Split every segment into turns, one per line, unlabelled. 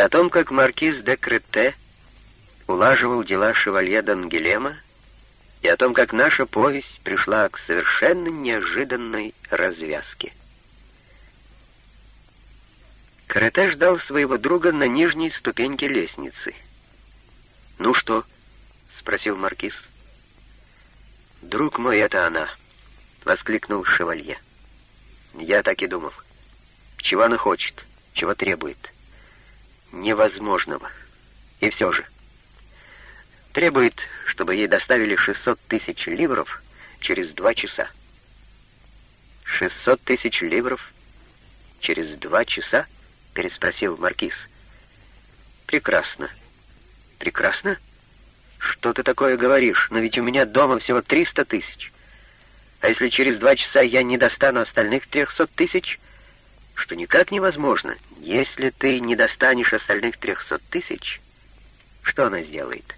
О том, как маркиз де Крете улаживал дела шевалье Дангелема, и о том, как наша повесть пришла к совершенно неожиданной развязке. Крете ждал своего друга на нижней ступеньке лестницы. «Ну что?» — спросил маркиз. «Друг мой, это она!» — воскликнул шевалье. «Я так и думал. Чего она хочет? Чего требует?» «Невозможного. И все же. Требует, чтобы ей доставили 600 тысяч ливров через два часа». «600 тысяч ливров через два часа?» — переспросил маркиз. «Прекрасно. Прекрасно?» «Что ты такое говоришь? Но ведь у меня дома всего триста тысяч. А если через два часа я не достану остальных трехсот тысяч, что никак невозможно, если ты не достанешь остальных трехсот тысяч, что она сделает?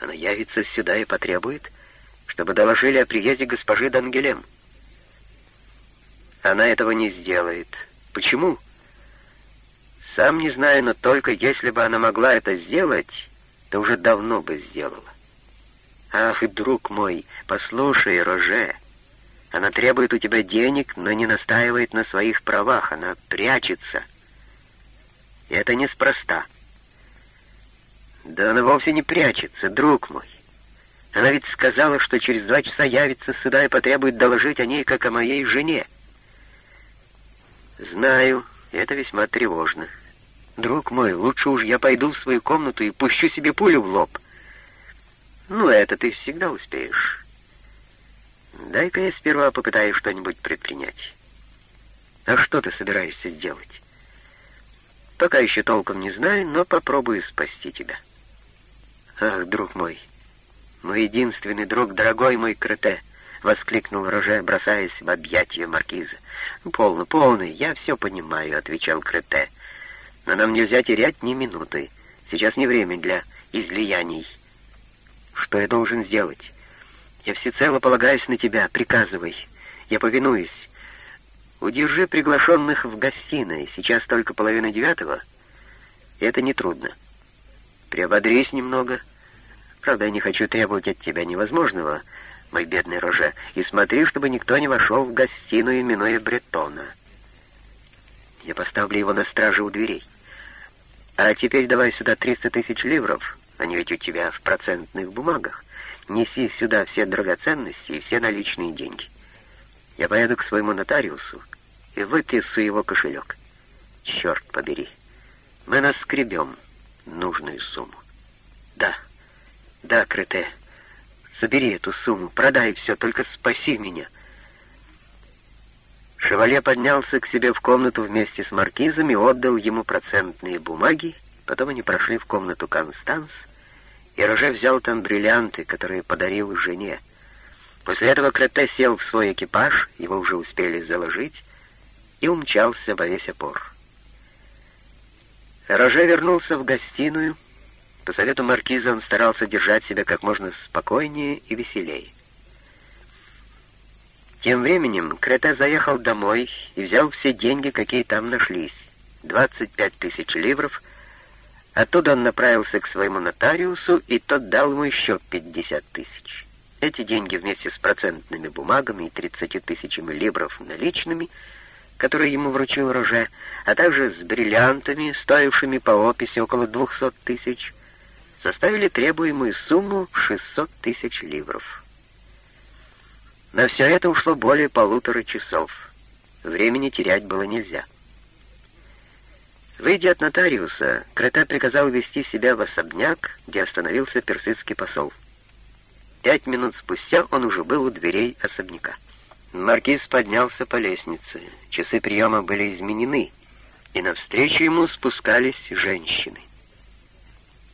Она явится сюда и потребует, чтобы доложили о приезде госпожи Дангелем. Она этого не сделает. Почему? Сам не знаю, но только если бы она могла это сделать, то уже давно бы сделала. Ах, друг мой, послушай, Роже, она требует у тебя денег, но не настаивает на своих правах, она прячется. И это неспроста. Да она вовсе не прячется, друг мой. Она ведь сказала, что через два часа явится сюда и потребует доложить о ней, как о моей жене. Знаю, это весьма тревожно. Друг мой, лучше уж я пойду в свою комнату и пущу себе пулю в лоб. Ну, это ты всегда успеешь. Дай-ка я сперва попытаюсь что-нибудь предпринять. А что ты собираешься сделать? Пока еще толком не знаю, но попробую спасти тебя. Ах, друг мой, мой единственный друг, дорогой мой Крете, — воскликнул Роже, бросаясь в объятия маркиза. «Полно, полно, я все понимаю», — отвечал Крете. Но нам нельзя терять ни минуты. Сейчас не время для излияний. Что я должен сделать? Я всецело полагаюсь на тебя. Приказывай. Я повинуюсь. Удержи приглашенных в гостиной. Сейчас только половина девятого. это нетрудно. Приободрись немного. Правда, я не хочу требовать от тебя невозможного, мой бедный Роже, и смотри, чтобы никто не вошел в гостиную, минуя Бретона. Я поставлю его на страже у дверей. А теперь давай сюда 300 тысяч ливров, они ведь у тебя в процентных бумагах. Неси сюда все драгоценности и все наличные деньги. Я поеду к своему нотариусу и вытрясу его кошелек. Черт побери, мы наскребем нужную сумму. Да, да, Крете, собери эту сумму, продай все, только спаси меня. Шевале поднялся к себе в комнату вместе с маркизом и отдал ему процентные бумаги. Потом они прошли в комнату Констанс, и Роже взял там бриллианты, которые подарил жене. После этого Крете сел в свой экипаж, его уже успели заложить, и умчался во весь опор. Роже вернулся в гостиную. По совету маркиза он старался держать себя как можно спокойнее и веселее. Тем временем Крета заехал домой и взял все деньги, какие там нашлись. 25 тысяч ливров. Оттуда он направился к своему нотариусу, и тот дал ему еще 50 тысяч. Эти деньги вместе с процентными бумагами и 30 тысячами ливров наличными, которые ему вручил Роже, а также с бриллиантами, стоившими по описи около 200 тысяч, составили требуемую сумму 600 тысяч ливров. На все это ушло более полутора часов. Времени терять было нельзя. Выйдя от нотариуса, Крета приказал вести себя в особняк, где остановился персидский посол. Пять минут спустя он уже был у дверей особняка. Маркиз поднялся по лестнице. Часы приема были изменены, и навстречу ему спускались женщины.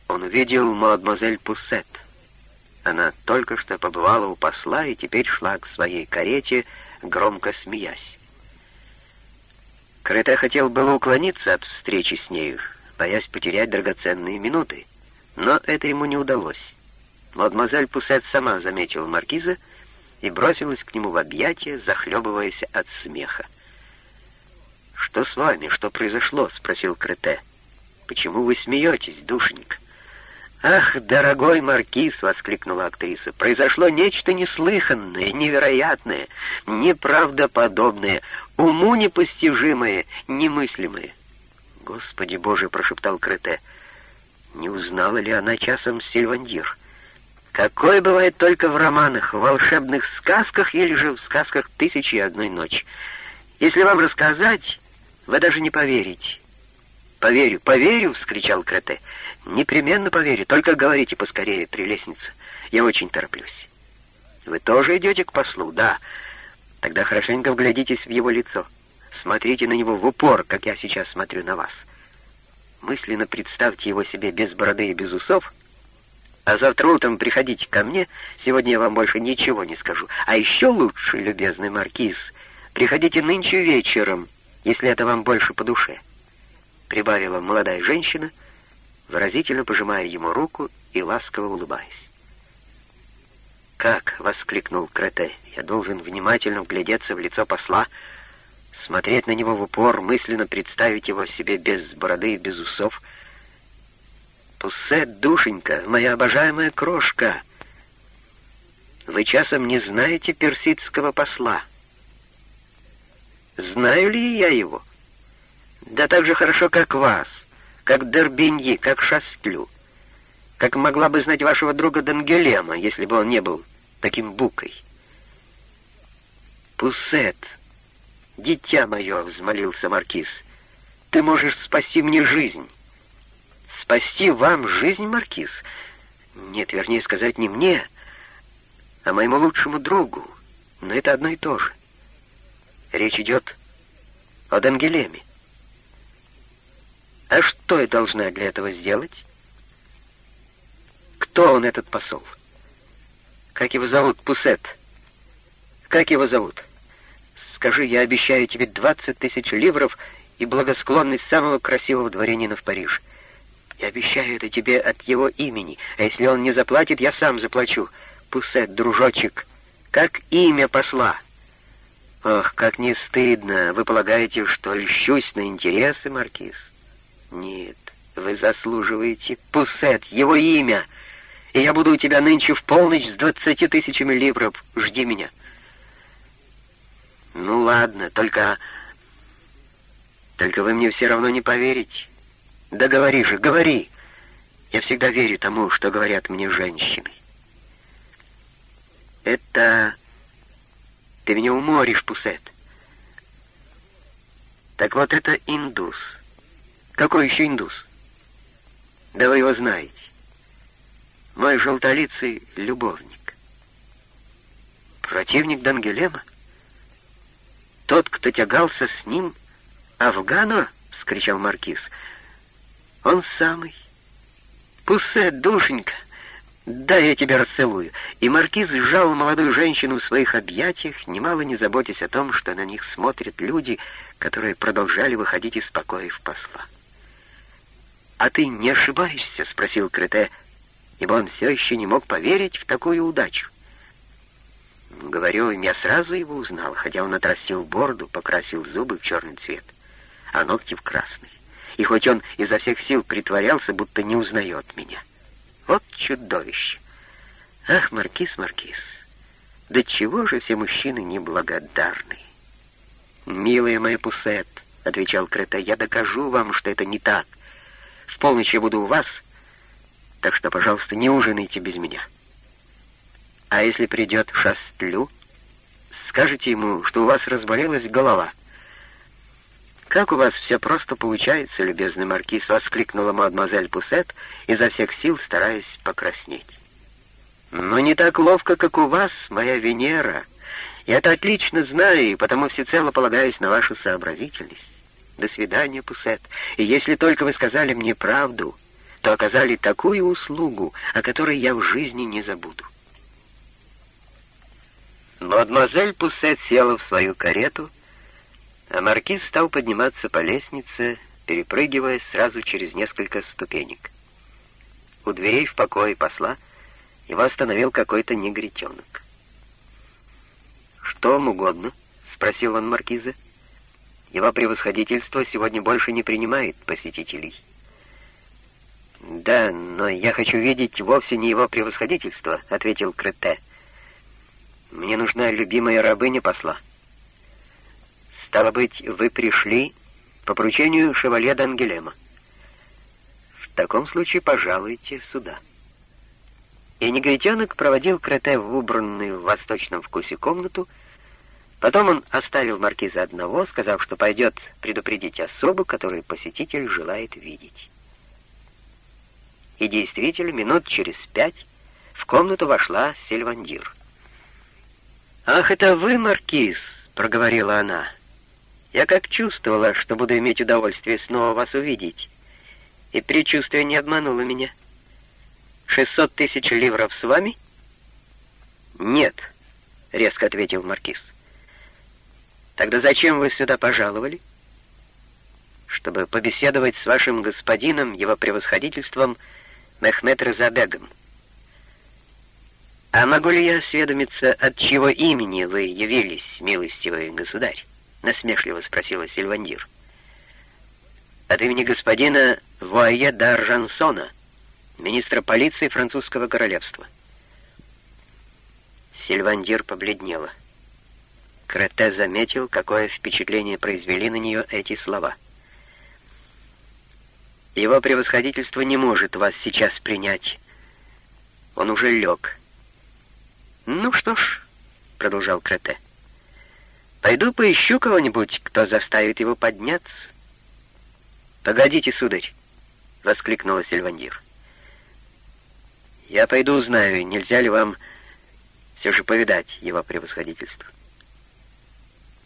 Он увидел мадемуазель Пуссет — она только что побывала у посла и теперь шла к своей карете, громко смеясь. Крыта хотел было уклониться от встречи с нею, боясь потерять драгоценные минуты, но это ему не удалось. Мадемуазель Пусет сама заметила маркиза и бросилась к нему в объятия, захлебываясь от смеха. «Что с вами? Что произошло?» — спросил Крете. Почему вы смеетесь, душенька? «Ах, дорогой маркиз!» — воскликнула актриса. «Произошло нечто неслыханное, невероятное, неправдоподобное, уму непостижимое, немыслимое». «Господи Боже!» — прошептал Крете. «Не узнала ли она часом Сильвандир?» «Какое бывает только в романах, в волшебных сказках или же в сказках «Тысячи и одной ночи». Если вам рассказать, вы даже не поверите». «Поверю, поверю!» — вскричал Крете. «Непременно поверю, только говорите поскорее, прелестница. Я очень тороплюсь». «Вы тоже идете к послу?» «Да». «Тогда хорошенько вглядитесь в его лицо. Смотрите на него в упор, как я сейчас смотрю на вас. Мысленно представьте его себе без бороды и без усов, а завтра утром приходите ко мне, сегодня я вам больше ничего не скажу. А еще лучше, любезный маркиз, приходите нынче вечером, если это вам больше по душе», — прибавила молодая женщина — выразительно пожимая ему руку и ласково улыбаясь. «Как?» — воскликнул Крете. «Я должен внимательно вглядеться в лицо посла, смотреть на него в упор, мысленно представить его себе без бороды и без усов. Пуссе, душенька, моя обожаемая крошка, вы часом не знаете персидского посла? Знаю ли я его? Да так же хорошо, как вас как Дербеньи, как Шастлю, как могла бы знать вашего друга Дангелема, если бы он не был таким букой. «Пусет, дитя мое!» — взмолился Маркиз. «Ты можешь спасти мне жизнь». «Спасти вам жизнь, Маркиз?» «Нет, вернее сказать, не мне, а моему лучшему другу. Но это одно и то же. Речь идет о Дангелеме. А что я должна для этого сделать? Кто он, этот посол? Как его зовут, Пусет? Как его зовут? Скажи, я обещаю тебе двадцать тысяч ливров и благосклонность самого красивого дворянина в Париж. Я обещаю это тебе от его имени, а если он не заплатит, я сам заплачу. Пусет, дружочек, как имя посла? Ох, как не стыдно! Вы полагаете, что льщусь на интересы, Маркиз? Нет, вы заслуживаете Пусет, его имя, и я буду у тебя нынче в полночь с двадцати тысячами ливров. Жди меня. Ну ладно, только... Только вы мне все равно не поверите. Да говори же, говори. Я всегда верю тому, что говорят мне женщины. Это... Ты меня уморишь, Пусет. Так вот это индус. Какой еще индус? Да вы его знаете. Мой желтолицый любовник. Противник Дангелема? Тот, кто тягался с ним, Афгана? — вскричал Маркиз. Он самый. Пуссе, душенька, да я тебя расцелую. И Маркиз сжал молодую женщину в своих объятиях, немало не заботясь о том, что на них смотрят люди, которые продолжали выходить из покоев посла. «А ты не ошибаешься?» — спросил Крете, ибо он все еще не мог поверить в такую удачу. Говорю, я сразу его узнал, хотя он отрастил бороду, покрасил зубы в черный цвет, а ногти в красный. И хоть он изо всех сил притворялся, будто не узнает меня. Вот чудовище! Ах, Маркиз, Маркиз, да чего же все мужчины неблагодарны? «Милая моя Пусет», — отвечал Крета, — «я докажу вам, что это не так. В полночь я буду у вас, так что, пожалуйста, не ужинайте без меня. А если придет Шастлю, скажите ему, что у вас разболелась голова. «Как у вас все просто получается, любезный маркиз!» — воскликнула мадемуазель Пусет, изо всех сил стараясь покраснеть. «Но не так ловко, как у вас, моя Венера. Я это отлично знаю, и потому всецело полагаюсь на вашу сообразительность. До свидания, Пусет. И если только вы сказали мне правду, то оказали такую услугу, о которой я в жизни не забуду. Мадемуазель Пусет села в свою карету, а маркиз стал подниматься по лестнице, перепрыгивая сразу через несколько ступенек. У дверей в покое посла его остановил какой-то негритенок. «Что вам угодно?» — спросил он маркиза. Его превосходительство сегодня больше не принимает посетителей. «Да, но я хочу видеть вовсе не его превосходительство», — ответил Крете. «Мне нужна любимая рабыня посла». «Стало быть, вы пришли по поручению шевале Дангелема. В таком случае пожалуйте сюда». И негритянок проводил Крете в убранную в восточном вкусе комнату, Потом он оставил маркиза одного, сказав, что пойдет предупредить особу, которую посетитель желает видеть. И действительно, минут через пять в комнату вошла Сильвандир. «Ах, это вы, маркиз!» — проговорила она. «Я как чувствовала, что буду иметь удовольствие снова вас увидеть. И предчувствие не обмануло меня. Шестьсот тысяч ливров с вами?» «Нет», — резко ответил маркиз. Тогда зачем вы сюда пожаловали? Чтобы побеседовать с вашим господином, его превосходительством Мехмед Резабегом. А могу ли я осведомиться, от чего имени вы явились, милостивый государь? Насмешливо спросила Сильвандир. От имени господина Вуае Д'Аржансона, министра полиции французского королевства. Сильвандир побледнела. — Крете заметил, какое впечатление произвели на нее эти слова. «Его превосходительство не может вас сейчас принять. Он уже лег». «Ну что ж», — продолжал Крете, — «пойду поищу кого-нибудь, кто заставит его подняться». «Погодите, сударь», — воскликнула Сильвандир. «Я пойду узнаю, нельзя ли вам все же повидать его превосходительство».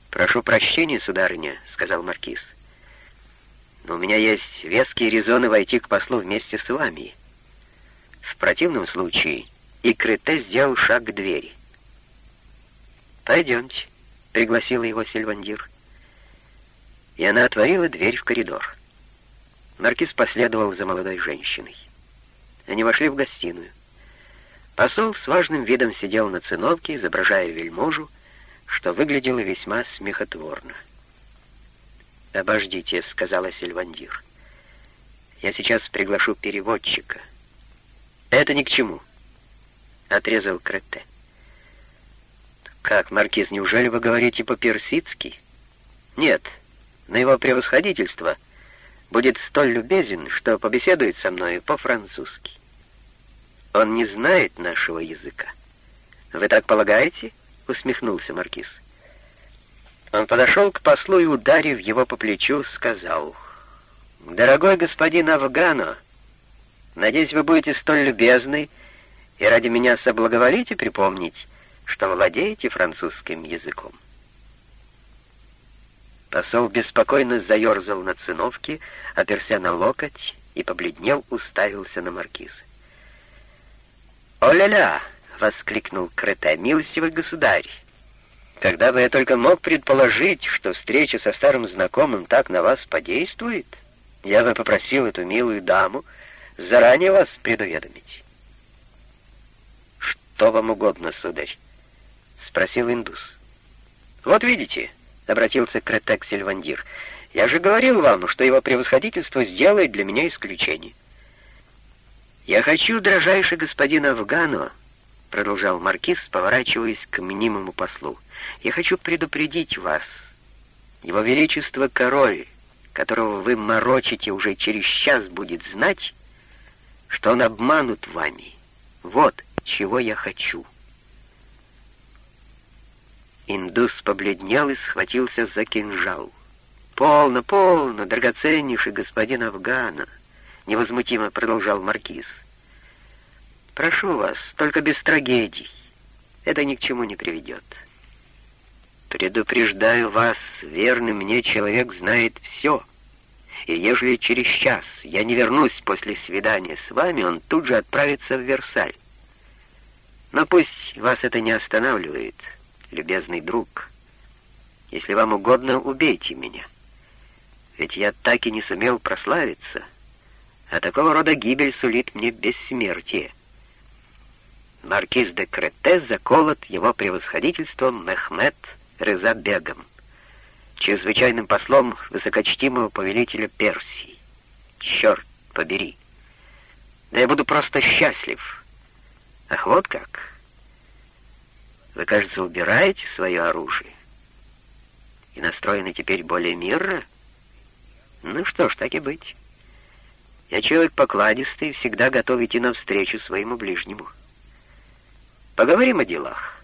«Прошу прощения, сударыня», — сказал маркиз. «Но у меня есть веские резоны войти к послу вместе с вами. В противном случае и Крете сделал шаг к двери». «Пойдемте», — пригласила его Сильвандир. И она отворила дверь в коридор. Маркиз последовал за молодой женщиной. Они вошли в гостиную. Посол с важным видом сидел на циновке, изображая вельможу, что выглядело весьма смехотворно. «Обождите», — сказала Сильвандир. «Я сейчас приглашу переводчика». «Это ни к чему», — отрезал Кретте. «Как, Маркиз, неужели вы говорите по-персидски?» «Нет, на его превосходительство будет столь любезен, что побеседует со мной по-французски. Он не знает нашего языка. Вы так полагаете?» — усмехнулся маркиз. Он подошел к послу и, ударив его по плечу, сказал, «Дорогой господин Афгано, надеюсь, вы будете столь любезны и ради меня соблаговолите припомнить, что владеете французским языком». Посол беспокойно заерзал на циновке, оперся на локоть и, побледнел, уставился на маркиза. «О-ля-ля!» — воскликнул Крете. «Милостивый государь! Когда бы я только мог предположить, что встреча со старым знакомым так на вас подействует, я бы попросил эту милую даму заранее вас предуведомить». «Что вам угодно, сударь?» — спросил индус. «Вот видите», — обратился к Сильвандир, — «я же говорил вам, что его превосходительство сделает для меня исключение». «Я хочу, дрожайший господин Афгану, — продолжал маркиз, поворачиваясь к мнимому послу. «Я хочу предупредить вас. Его Величество Король, которого вы морочите уже через час, будет знать, что он обманут вами. Вот чего я хочу». Индус побледнел и схватился за кинжал. «Полно, полно, драгоценнейший господин Афгана!» — невозмутимо продолжал маркиз. Прошу вас, только без трагедий. Это ни к чему не приведет. Предупреждаю вас, верный мне человек знает все. И ежели через час я не вернусь после свидания с вами, он тут же отправится в Версаль. Но пусть вас это не останавливает, любезный друг. Если вам угодно, убейте меня. Ведь я так и не сумел прославиться, а такого рода гибель сулит мне бессмертие маркиз де Крете заколот его превосходительством Мехмед Резабегом, чрезвычайным послом высокочтимого повелителя Персии. Черт побери! Да я буду просто счастлив. Ах, вот как. Вы, кажется, убираете свое оружие и настроены теперь более мирно. Ну что ж, так и быть. Я человек покладистый, всегда готов идти навстречу своему ближнему. Поговорим о делах.